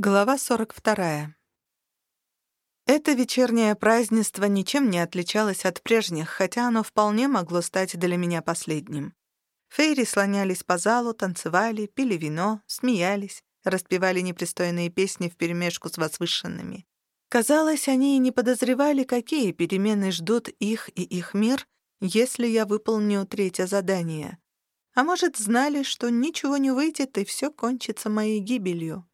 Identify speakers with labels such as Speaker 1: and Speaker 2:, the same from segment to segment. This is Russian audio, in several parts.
Speaker 1: Глава 42. Это вечернее празднество ничем не отличалось от прежних, хотя оно вполне могло стать для меня последним. Фейри слонялись по залу, танцевали, пили вино, смеялись, распевали непристойные песни вперемешку с возвышенными. Казалось, они и не подозревали, какие перемены ждут их и их мир, если я выполню третье задание. А может, знали, что ничего не выйдет и все кончится моей гибелью.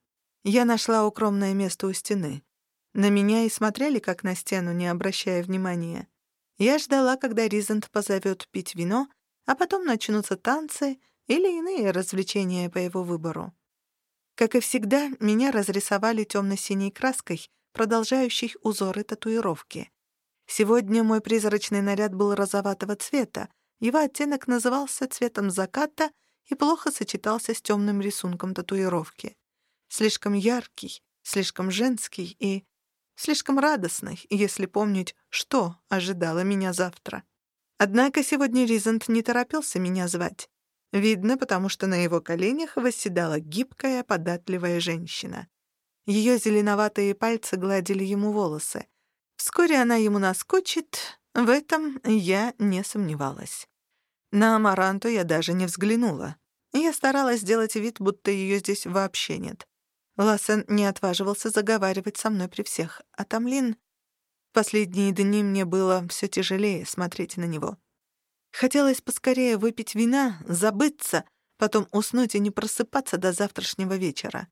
Speaker 1: Я нашла укромное место у стены. На меня и смотрели, как на стену, не обращая внимания. Я ждала, когда Ризент позовет пить вино, а потом начнутся танцы или иные развлечения по его выбору. Как и всегда, меня разрисовали темно-синей краской, продолжающей узоры татуировки. Сегодня мой призрачный наряд был розоватого цвета, его оттенок назывался цветом заката и плохо сочетался с темным рисунком татуировки слишком яркий, слишком женский и слишком радостный, если помнить, что ожидало меня завтра. Однако сегодня Ризент не торопился меня звать. Видно, потому что на его коленях восседала гибкая, податливая женщина. Ее зеленоватые пальцы гладили ему волосы. Вскоре она ему наскочит, в этом я не сомневалась. На Амаранту я даже не взглянула. Я старалась сделать вид, будто ее здесь вообще нет. Лассен не отваживался заговаривать со мной при всех, а Тамлин... Последние дни мне было все тяжелее смотреть на него. Хотелось поскорее выпить вина, забыться, потом уснуть и не просыпаться до завтрашнего вечера.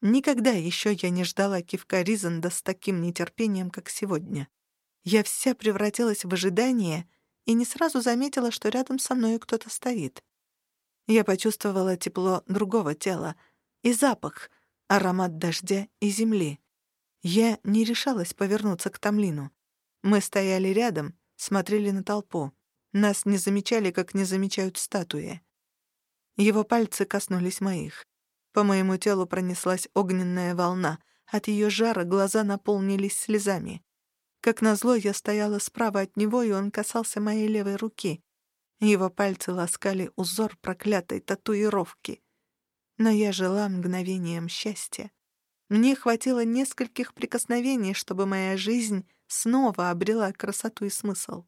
Speaker 1: Никогда еще я не ждала кивка Ризанда с таким нетерпением, как сегодня. Я вся превратилась в ожидание и не сразу заметила, что рядом со мной кто-то стоит. Я почувствовала тепло другого тела и запах, аромат дождя и земли. Я не решалась повернуться к Тамлину. Мы стояли рядом, смотрели на толпу. Нас не замечали, как не замечают статуи. Его пальцы коснулись моих. По моему телу пронеслась огненная волна. От ее жара глаза наполнились слезами. Как назло, я стояла справа от него, и он касался моей левой руки. Его пальцы ласкали узор проклятой татуировки но я жила мгновением счастья. Мне хватило нескольких прикосновений, чтобы моя жизнь снова обрела красоту и смысл.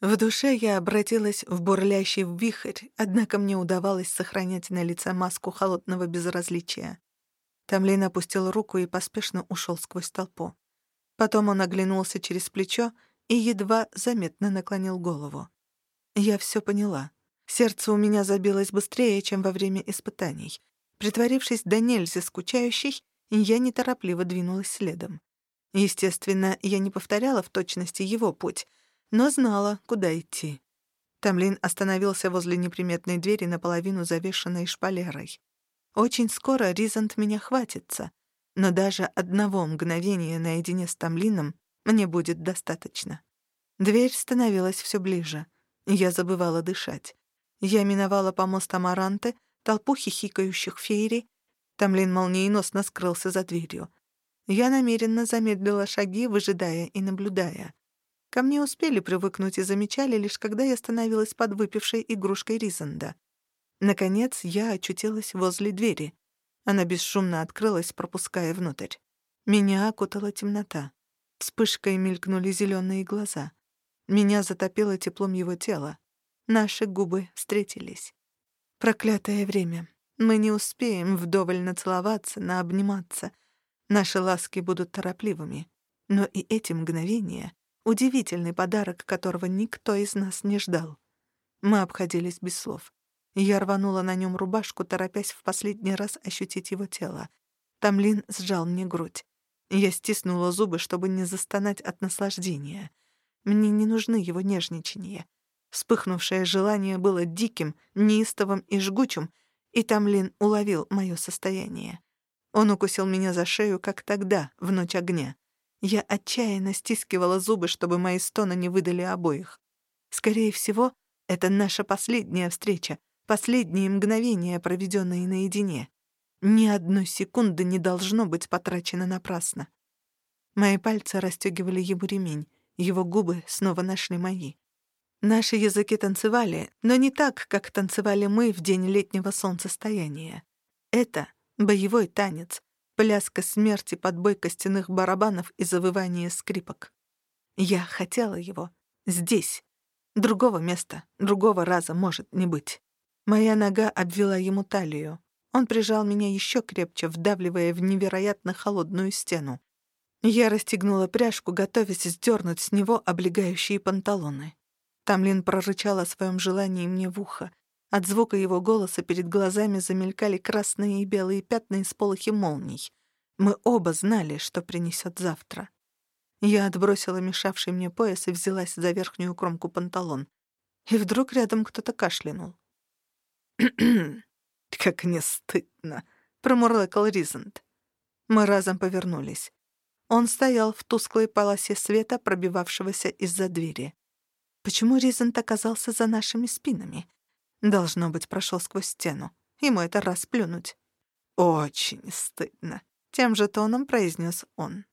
Speaker 1: В душе я обратилась в бурлящий вихрь, однако мне удавалось сохранять на лице маску холодного безразличия. Тамлин опустил руку и поспешно ушел сквозь толпу. Потом он оглянулся через плечо и едва заметно наклонил голову. Я все поняла. Сердце у меня забилось быстрее, чем во время испытаний. Притворившись до нельзя скучающей, я неторопливо двинулась следом. Естественно, я не повторяла в точности его путь, но знала, куда идти. Тамлин остановился возле неприметной двери, наполовину завешенной шпалерой. Очень скоро Ризант меня хватится, но даже одного мгновения наедине с Тамлином мне будет достаточно. Дверь становилась все ближе. Я забывала дышать. Я миновала помост Амаранты, толпу хихикающих фейри. Тамлин молниеносно скрылся за дверью. Я намеренно замедлила шаги, выжидая и наблюдая. Ко мне успели привыкнуть и замечали, лишь когда я становилась подвыпившей игрушкой Ризанда. Наконец, я очутилась возле двери. Она бесшумно открылась, пропуская внутрь. Меня окутала темнота. Вспышкой мелькнули зеленые глаза. Меня затопило теплом его тела. Наши губы встретились. Проклятое время. Мы не успеем вдоволь нацеловаться, наобниматься. Наши ласки будут торопливыми. Но и эти мгновения — удивительный подарок, которого никто из нас не ждал. Мы обходились без слов. Я рванула на нем рубашку, торопясь в последний раз ощутить его тело. Тамлин сжал мне грудь. Я стиснула зубы, чтобы не застонать от наслаждения. Мне не нужны его нежничания. Вспыхнувшее желание было диким, неистовым и жгучим, и Тамлин уловил мое состояние. Он укусил меня за шею, как тогда, в ночь огня. Я отчаянно стискивала зубы, чтобы мои стоны не выдали обоих. Скорее всего, это наша последняя встреча, последние мгновения, проведенные наедине. Ни одной секунды не должно быть потрачено напрасно. Мои пальцы расстегивали ему ремень, его губы снова нашли мои. Наши языки танцевали, но не так, как танцевали мы в день летнего солнцестояния. Это боевой танец, пляска смерти под бой костяных барабанов и завывание скрипок. Я хотела его. Здесь. Другого места, другого раза может не быть. Моя нога обвела ему талию. Он прижал меня еще крепче, вдавливая в невероятно холодную стену. Я расстегнула пряжку, готовясь сдернуть с него облегающие панталоны. Тамлин прорычал о своем желании мне в ухо. От звука его голоса перед глазами замелькали красные и белые пятна из полохи молний. Мы оба знали, что принесет завтра. Я отбросила мешавший мне пояс и взялась за верхнюю кромку панталон. И вдруг рядом кто-то кашлянул. «Как не стыдно!» — промурлыкал Ризент. Мы разом повернулись. Он стоял в тусклой полосе света, пробивавшегося из-за двери. Почему Ризент оказался за нашими спинами? Должно быть, прошел сквозь стену. Ему это расплюнуть. «Очень стыдно», — тем же тоном произнес он.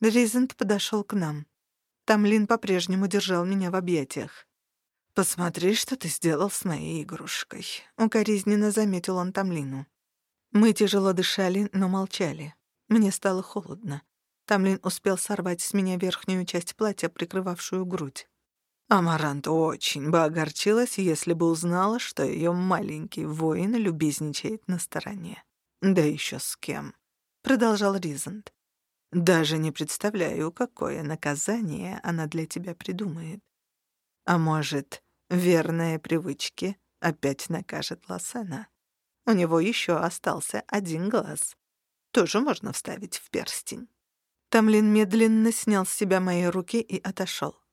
Speaker 1: Ризент подошел к нам. Тамлин по-прежнему держал меня в объятиях. «Посмотри, что ты сделал с моей игрушкой», — укоризненно заметил он Тамлину. Мы тяжело дышали, но молчали. Мне стало холодно. Тамлин успел сорвать с меня верхнюю часть платья, прикрывавшую грудь. Амарант очень бы огорчилась, если бы узнала, что ее маленький воин любезничает на стороне. «Да еще с кем», — продолжал Ризент. «Даже не представляю, какое наказание она для тебя придумает. А может, верные привычки опять накажет Лосена. У него еще остался один глаз. Тоже можно вставить в перстень. Тамлин медленно снял с себя мои руки и отошел.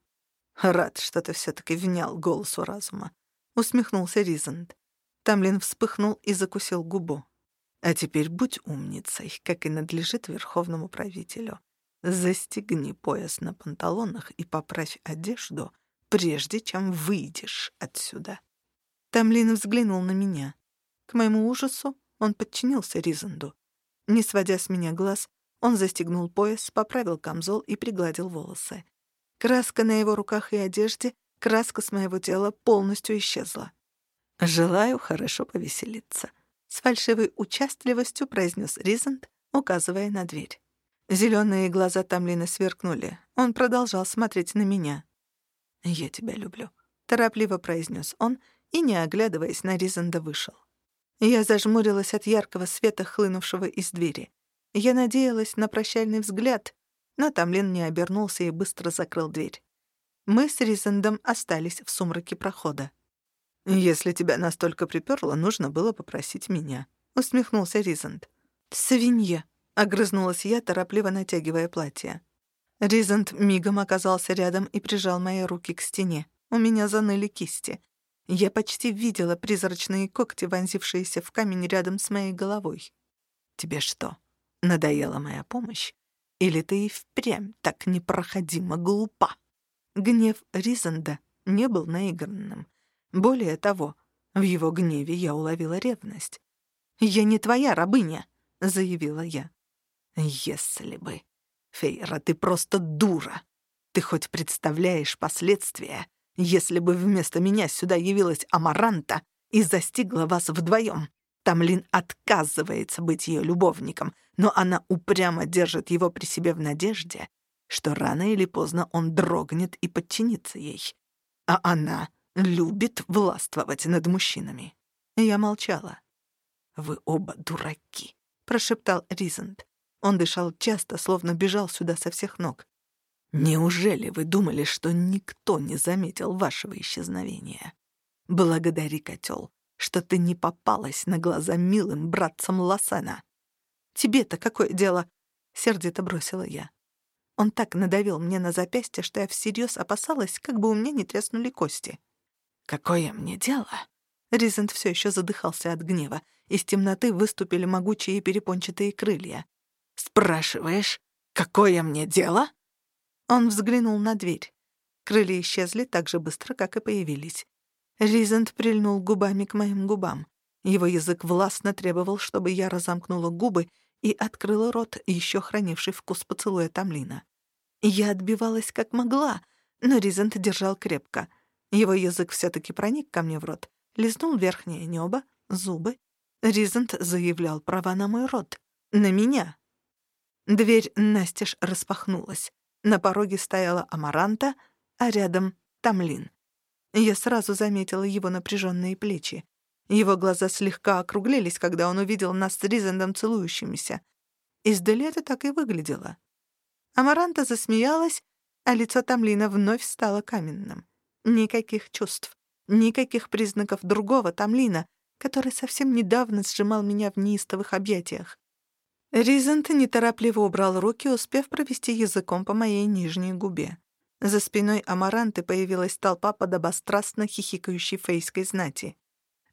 Speaker 1: «Рад, что ты все-таки внял голосу разума», — усмехнулся Ризанд. Тамлин вспыхнул и закусил губу. «А теперь будь умницей, как и надлежит верховному правителю. Застегни пояс на панталонах и поправь одежду, прежде чем выйдешь отсюда». Тамлин взглянул на меня. К моему ужасу он подчинился Ризанду. Не сводя с меня глаз, он застегнул пояс, поправил камзол и пригладил волосы. Краска на его руках и одежде, краска с моего тела полностью исчезла. «Желаю хорошо повеселиться», — с фальшивой участливостью произнес Ризант, указывая на дверь. Зелёные глаза Тамлина сверкнули. Он продолжал смотреть на меня. «Я тебя люблю», — торопливо произнес он и, не оглядываясь на Ризанда, вышел. Я зажмурилась от яркого света, хлынувшего из двери. Я надеялась на прощальный взгляд, но Тамлин не обернулся и быстро закрыл дверь. Мы с Ризандом остались в сумраке прохода. «Если тебя настолько припёрло, нужно было попросить меня», — усмехнулся Ризанд. «Свинья», — огрызнулась я, торопливо натягивая платье. Ризант мигом оказался рядом и прижал мои руки к стене. У меня заныли кисти. Я почти видела призрачные когти, вонзившиеся в камень рядом с моей головой. «Тебе что, надоела моя помощь? Или ты и впрямь так непроходимо глупа?» Гнев Ризанда не был наигранным. Более того, в его гневе я уловила ревность. «Я не твоя рабыня», — заявила я. «Если бы...» Фейра, ты просто дура. Ты хоть представляешь последствия, если бы вместо меня сюда явилась Амаранта и застигла вас вдвоем? Тамлин отказывается быть ее любовником, но она упрямо держит его при себе в надежде, что рано или поздно он дрогнет и подчинится ей. А она любит властвовать над мужчинами. Я молчала. «Вы оба дураки», — прошептал Ризент. Он дышал часто, словно бежал сюда со всех ног. «Неужели вы думали, что никто не заметил вашего исчезновения? Благодари, котел, что ты не попалась на глаза милым братцам Лосена. Тебе-то какое дело?» — сердито бросила я. Он так надавил мне на запястье, что я всерьез опасалась, как бы у меня не треснули кости. «Какое мне дело?» Ризент все еще задыхался от гнева. Из темноты выступили могучие перепончатые крылья. «Спрашиваешь, какое мне дело?» Он взглянул на дверь. Крылья исчезли так же быстро, как и появились. Ризент прильнул губами к моим губам. Его язык властно требовал, чтобы я разомкнула губы и открыла рот, еще хранивший вкус поцелуя Тамлина. Я отбивалась как могла, но Ризент держал крепко. Его язык все-таки проник ко мне в рот, лизнул верхнее небо, зубы. Ризент заявлял права на мой рот. На меня. Дверь настежь распахнулась. На пороге стояла Амаранта, а рядом — Тамлин. Я сразу заметила его напряженные плечи. Его глаза слегка округлились, когда он увидел нас с Ризендом целующимися. Издали это так и выглядело. Амаранта засмеялась, а лицо Тамлина вновь стало каменным. Никаких чувств, никаких признаков другого Тамлина, который совсем недавно сжимал меня в неистовых объятиях. Ризент неторопливо убрал руки, успев провести языком по моей нижней губе. За спиной Амаранты появилась толпа подобострастно хихикающей фейской знати.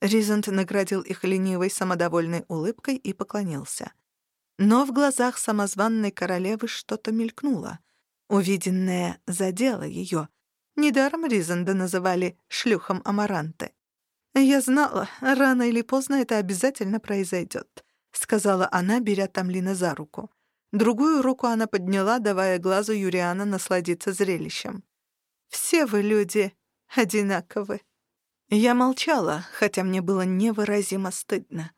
Speaker 1: Ризент наградил их ленивой самодовольной улыбкой и поклонился. Но в глазах самозванной королевы что-то мелькнуло. Увиденное задело ее. Недаром Ризенда называли «шлюхом Амаранты». «Я знала, рано или поздно это обязательно произойдет», — сказала она, беря Тамлина за руку. Другую руку она подняла, давая глазу Юриана насладиться зрелищем. «Все вы люди одинаковы». Я молчала, хотя мне было невыразимо стыдно.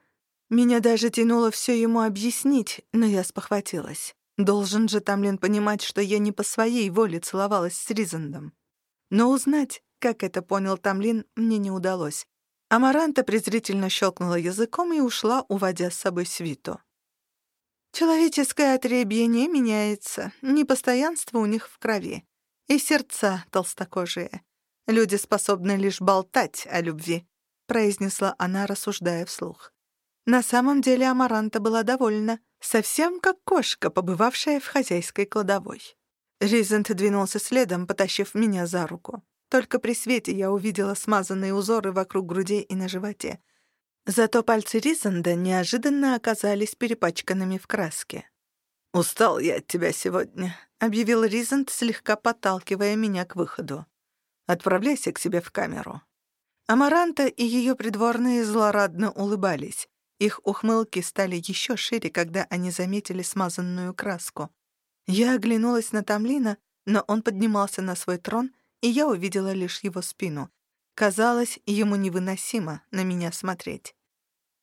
Speaker 1: Меня даже тянуло все ему объяснить, но я спохватилась. Должен же Тамлин понимать, что я не по своей воле целовалась с Ризандом. Но узнать, как это понял Тамлин, мне не удалось. Амаранта презрительно щелкнула языком и ушла, уводя с собой свиту. Человеческое отребье не меняется, непостоянство у них в крови. И сердца толстокожие. Люди способны лишь болтать о любви, произнесла она, рассуждая вслух. На самом деле Амаранта была довольна, совсем как кошка, побывавшая в хозяйской кладовой. Ризент двинулся следом, потащив меня за руку. Только при свете я увидела смазанные узоры вокруг грудей и на животе. Зато пальцы Ризанда неожиданно оказались перепачканными в краске. «Устал я от тебя сегодня», — объявил Ризанд, слегка подталкивая меня к выходу. «Отправляйся к себе в камеру». Амаранта и ее придворные злорадно улыбались. Их ухмылки стали еще шире, когда они заметили смазанную краску. Я оглянулась на Тамлина, но он поднимался на свой трон и я увидела лишь его спину. Казалось, ему невыносимо на меня смотреть.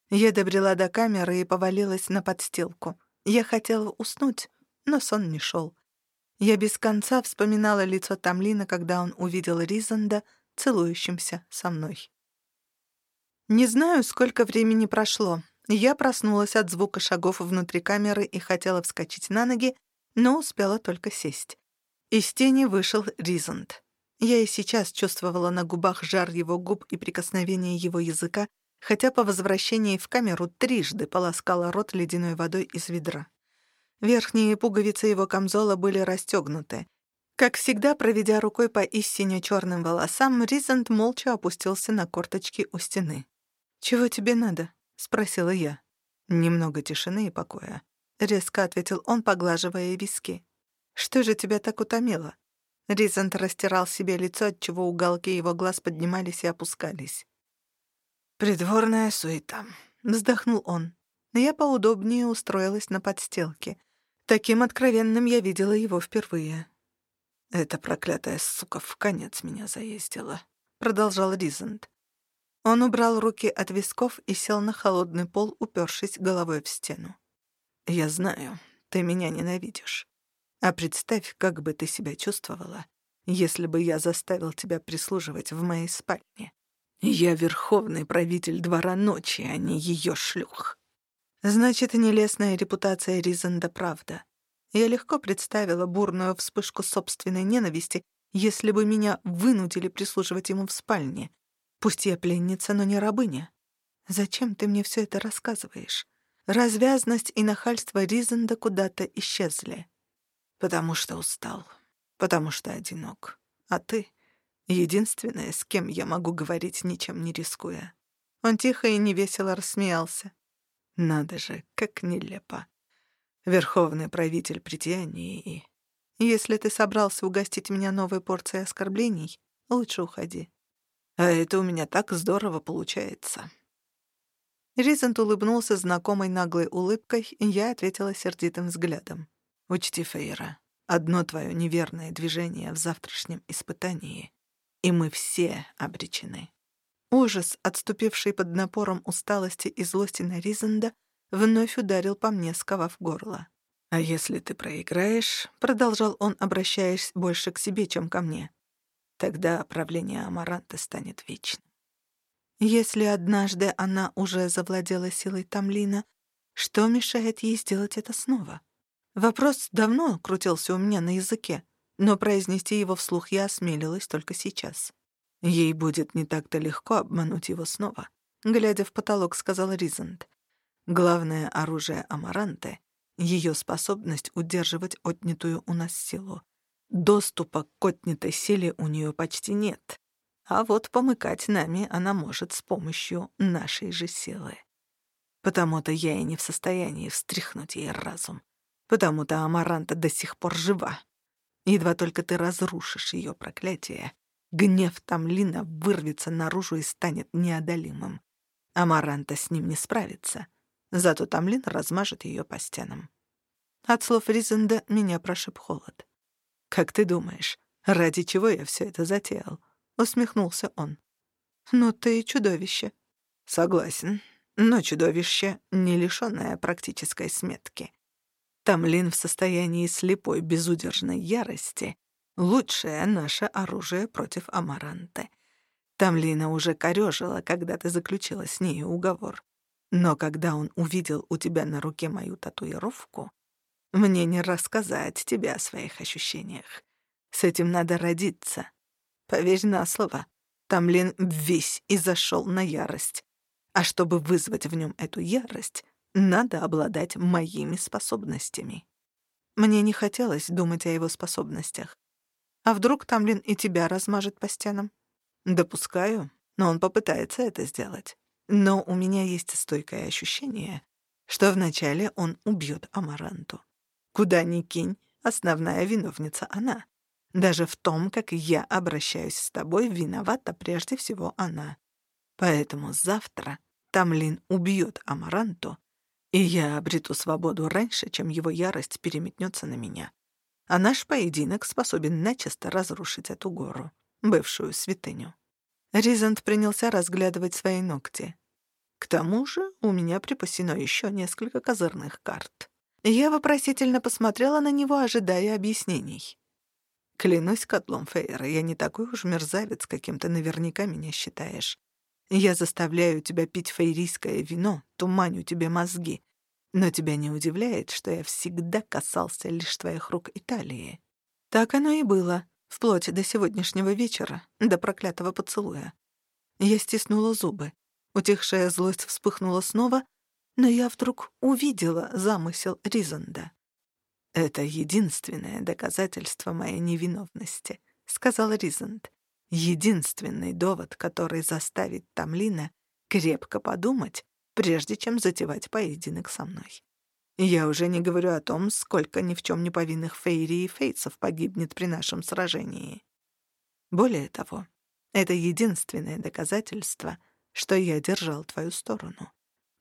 Speaker 1: Я добрела до камеры и повалилась на подстилку. Я хотела уснуть, но сон не шел. Я без конца вспоминала лицо Тамлина, когда он увидел Ризанда, целующимся со мной. Не знаю, сколько времени прошло. Я проснулась от звука шагов внутри камеры и хотела вскочить на ноги, но успела только сесть. Из тени вышел Ризанд. Я и сейчас чувствовала на губах жар его губ и прикосновение его языка, хотя по возвращении в камеру трижды полоскала рот ледяной водой из ведра. Верхние пуговицы его камзола были расстегнуты. Как всегда, проведя рукой по истине черным волосам, Ризант молча опустился на корточки у стены. «Чего тебе надо?» — спросила я. «Немного тишины и покоя», — резко ответил он, поглаживая виски. «Что же тебя так утомило?» Ризант растирал себе лицо, отчего уголки его глаз поднимались и опускались. «Придворная суета», — вздохнул он. Я поудобнее устроилась на подстилке. Таким откровенным я видела его впервые. «Эта проклятая сука в конец меня заездила», — продолжал Ризант. Он убрал руки от висков и сел на холодный пол, упершись головой в стену. «Я знаю, ты меня ненавидишь. А представь, как бы ты себя чувствовала, если бы я заставил тебя прислуживать в моей спальне. Я верховный правитель двора ночи, а не ее шлюх. Значит, нелестная репутация Ризанда правда. Я легко представила бурную вспышку собственной ненависти, если бы меня вынудили прислуживать ему в спальне. Пусть я пленница, но не рабыня. Зачем ты мне все это рассказываешь? Развязность и нахальство Ризанда куда-то исчезли. Потому что устал. Потому что одинок. А ты — единственная, с кем я могу говорить, ничем не рискуя. Он тихо и невесело рассмеялся. Надо же, как нелепо. Верховный правитель притянии. Если ты собрался угостить меня новой порцией оскорблений, лучше уходи. А это у меня так здорово получается. Ризент улыбнулся знакомой наглой улыбкой, и я ответила сердитым взглядом. Учти, Фейра, одно твое неверное движение в завтрашнем испытании, и мы все обречены. Ужас, отступивший под напором усталости и злости на Ризанда, вновь ударил по мне, сковав горло. «А если ты проиграешь», — продолжал он, обращаясь больше к себе, чем ко мне, «тогда правление Амаранта станет вечным». Если однажды она уже завладела силой Тамлина, что мешает ей сделать это снова? Вопрос давно крутился у меня на языке, но произнести его вслух я осмелилась только сейчас. Ей будет не так-то легко обмануть его снова. Глядя в потолок, сказал Ризент. Главное оружие Амаранты — ее способность удерживать отнятую у нас силу. Доступа к отнятой силе у нее почти нет. А вот помыкать нами она может с помощью нашей же силы. Потому-то я и не в состоянии встряхнуть ей разум. Потому-то Амаранта до сих пор жива. Едва только ты разрушишь ее проклятие, гнев Тамлина вырвется наружу и станет неодолимым. Амаранта с ним не справится. Зато Тамлин размажет ее по стенам. От слов Ризенда меня прошиб холод. «Как ты думаешь, ради чего я все это затеял?» — усмехнулся он. «Ну ты чудовище». «Согласен, но чудовище, не лишённое практической сметки. Тамлин в состоянии слепой безудержной ярости — лучшее наше оружие против Амаранты. Тамлина уже корёжила, когда ты заключила с ней уговор. Но когда он увидел у тебя на руке мою татуировку, мне не рассказать тебе о своих ощущениях. С этим надо родиться. Поверь на слово, Тамлин весь и зашел на ярость. А чтобы вызвать в нем эту ярость, надо обладать моими способностями. Мне не хотелось думать о его способностях. А вдруг Тамлин и тебя размажет по стенам? Допускаю, но он попытается это сделать. Но у меня есть стойкое ощущение, что вначале он убьет Амаранту. Куда ни кинь, основная виновница она. Даже в том, как я обращаюсь с тобой, виновата прежде всего она. Поэтому завтра Тамлин убьет Амаранту, и я обрету свободу раньше, чем его ярость переметнется на меня. А наш поединок способен начисто разрушить эту гору, бывшую святыню. Ризант принялся разглядывать свои ногти. К тому же у меня припасено еще несколько козырных карт. Я вопросительно посмотрела на него, ожидая объяснений. Клянусь котлом Фейера, я не такой уж мерзавец, каким ты наверняка меня считаешь. Я заставляю тебя пить фейрийское вино, туманю тебе мозги. Но тебя не удивляет, что я всегда касался лишь твоих рук и талии. Так оно и было, вплоть до сегодняшнего вечера, до проклятого поцелуя. Я стиснула зубы. Утихшая злость вспыхнула снова, но я вдруг увидела замысел Ризанда. «Это единственное доказательство моей невиновности», — сказал Ризанд. «Единственный довод, который заставит Тамлина крепко подумать, прежде чем затевать поединок со мной. Я уже не говорю о том, сколько ни в чем не повинных Фейри и Фейцев погибнет при нашем сражении. Более того, это единственное доказательство, что я держал твою сторону.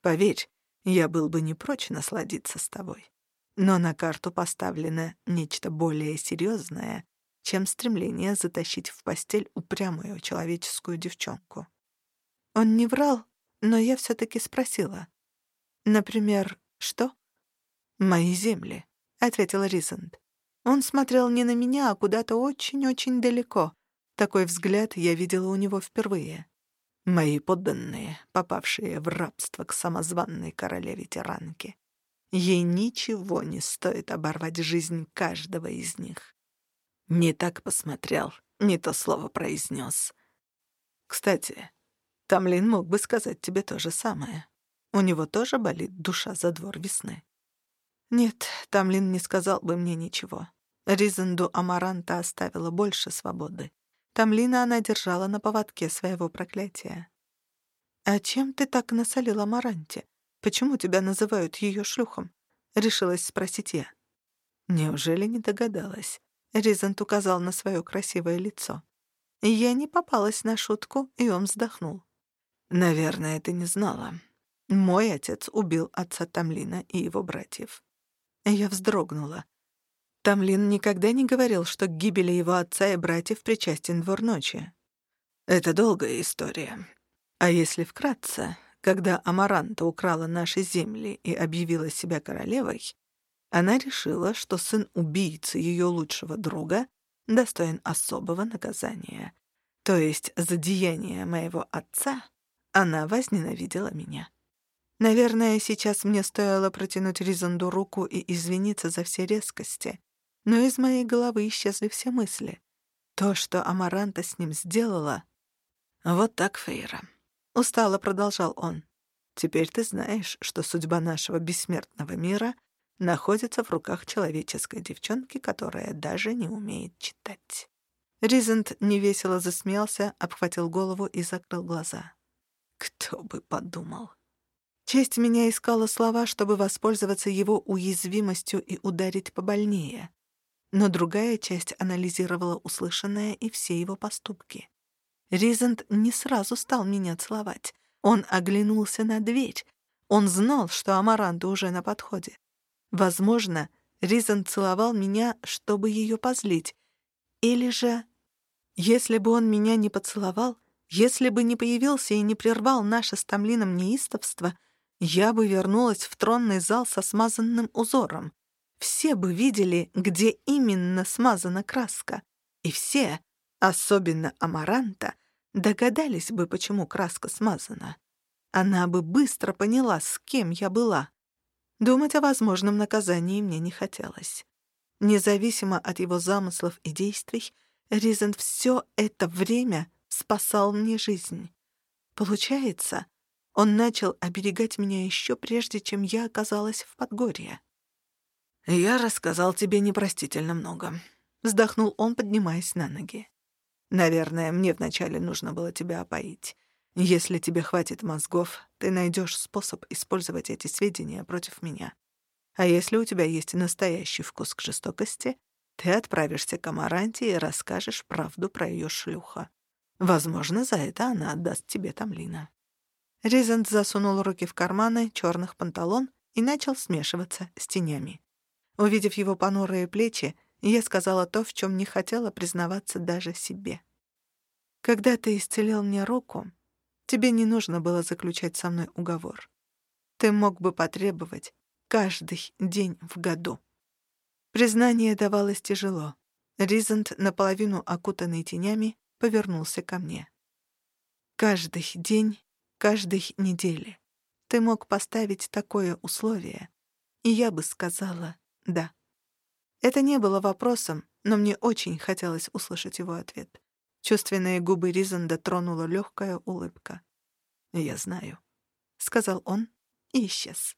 Speaker 1: Поверь, я был бы не прочь насладиться с тобой. Но на карту поставлено нечто более серьезное, чем стремление затащить в постель упрямую человеческую девчонку. Он не врал, но я все таки спросила. «Например, что?» «Мои земли», — ответил Ризанд. Он смотрел не на меня, а куда-то очень-очень далеко. Такой взгляд я видела у него впервые. Мои подданные, попавшие в рабство к самозванной королеве-тиранке. Ей ничего не стоит оборвать жизнь каждого из них. Не так посмотрел, не то слово произнес. Кстати, Тамлин мог бы сказать тебе то же самое. У него тоже болит душа за двор весны. Нет, Тамлин не сказал бы мне ничего. Ризенду Амаранта оставила больше свободы. Тамлина она держала на поводке своего проклятия. «А чем ты так насолил Амаранте? Почему тебя называют ее шлюхом?» — решилась спросить я. Неужели не догадалась? Ризент указал на свое красивое лицо. Я не попалась на шутку, и он вздохнул. «Наверное, ты не знала. Мой отец убил отца Тамлина и его братьев». Я вздрогнула. Тамлин никогда не говорил, что к гибели его отца и братьев причастен двор ночи. Это долгая история. А если вкратце, Когда Амаранта украла наши земли и объявила себя королевой, она решила, что сын убийцы ее лучшего друга достоин особого наказания. То есть за деяние моего отца она возненавидела меня. Наверное, сейчас мне стоило протянуть Ризанду руку и извиниться за все резкости, но из моей головы исчезли все мысли. То, что Амаранта с ним сделала... Вот так, Фейра. Устало продолжал он. Теперь ты знаешь, что судьба нашего бессмертного мира находится в руках человеческой девчонки, которая даже не умеет читать. Ризент невесело засмеялся, обхватил голову и закрыл глаза. Кто бы подумал. Честь меня искала слова, чтобы воспользоваться его уязвимостью и ударить побольнее. Но другая часть анализировала услышанное и все его поступки. Ризент не сразу стал меня целовать. Он оглянулся на дверь. Он знал, что Амаранта уже на подходе. Возможно, Ризент целовал меня, чтобы ее позлить. Или же... Если бы он меня не поцеловал, если бы не появился и не прервал наше с Тамлином неистовство — я бы вернулась в тронный зал со смазанным узором. Все бы видели, где именно смазана краска. И все, особенно Амаранта, догадались бы, почему краска смазана. Она бы быстро поняла, с кем я была. Думать о возможном наказании мне не хотелось. Независимо от его замыслов и действий, Ризен все это время спасал мне жизнь. Получается, он начал оберегать меня еще прежде, чем я оказалась в Подгорье. «Я рассказал тебе непростительно много», — вздохнул он, поднимаясь на ноги. «Наверное, мне вначале нужно было тебя опоить. Если тебе хватит мозгов, ты найдешь способ использовать эти сведения против меня. А если у тебя есть настоящий вкус к жестокости, ты отправишься к Амаранте и расскажешь правду про ее шлюха. Возможно, за это она отдаст тебе Тамлина». Ризент засунул руки в карманы черных панталон и начал смешиваться с тенями. Увидев его понурые плечи, я сказала то, в чем не хотела признаваться даже себе. «Когда ты исцелил мне руку, тебе не нужно было заключать со мной уговор. Ты мог бы потребовать каждый день в году». Признание давалось тяжело. Ризент, наполовину окутанный тенями, повернулся ко мне. «Каждый день каждой недели. Ты мог поставить такое условие, и я бы сказала «да». Это не было вопросом, но мне очень хотелось услышать его ответ. Чувственные губы Ризанда тронула легкая улыбка. «Я знаю», — сказал он и исчез.